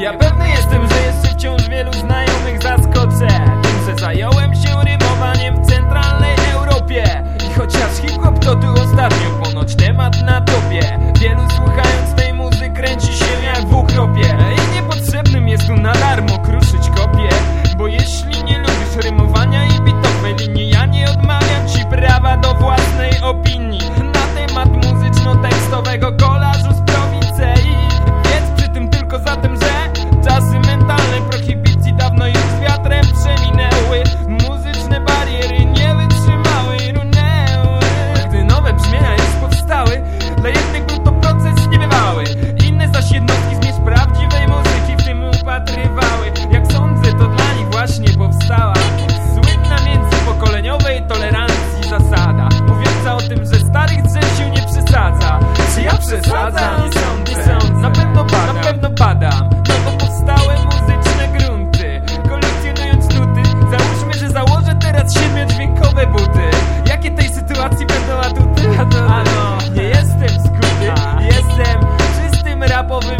ja pewny jestem, że jeszcze wciąż wiele przesadzam I sądy na pewno padam, na pewno padam No to powstałe muzyczne grunty. Kolekcjonując nuty. Załóżmy, że założę teraz siedmiodźwiękowe buty. Jakie tej sytuacji będą atuty? Ano, nie jestem skuty. No. Jestem czystym rapowym